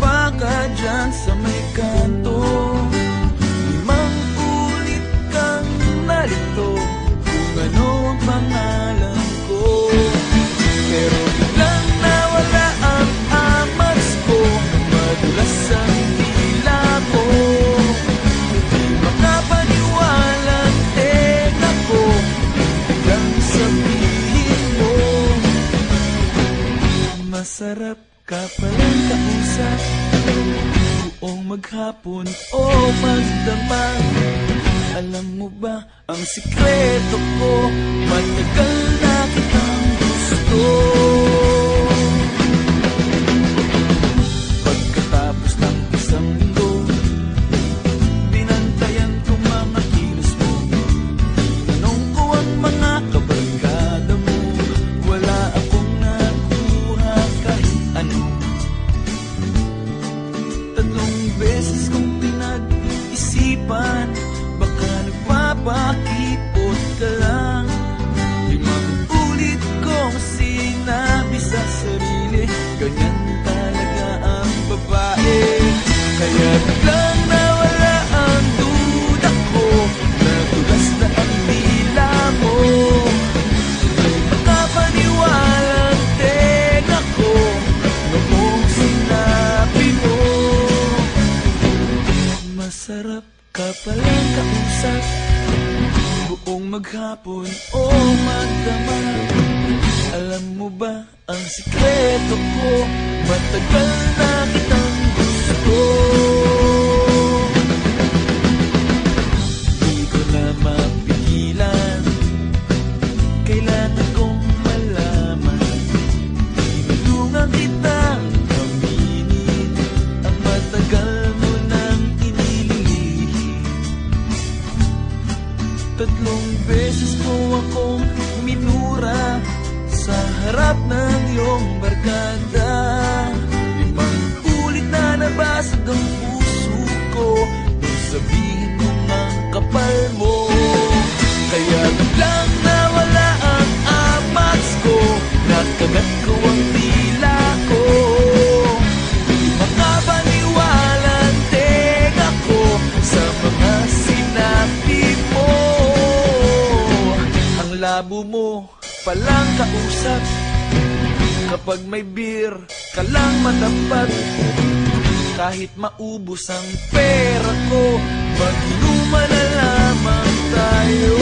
Madapa ka sa may kanto? Limang ulit kang narito Kung ano ang pangalan ko. Pero biglang nawala ang amats ko Madulas ang dila ko. Di makapaniwala ang tenga ko Biglang sabihin mo Masarap ka palang kausap Buong maghapon o magdamag. Alam mo ba ang sikreto ko? Matagal na palang kausap. Buong maghapon o magdamag Alam mo ba ang sikreto ko? Matagal na kitang gusto Tatlong beses ko akong minura Sa harap ng iyong barkada Ang labo mo palang kausap. Kapag may beer ka lang matapat. Kahit maubos ang pera ko Mag-inuman na lamang tayo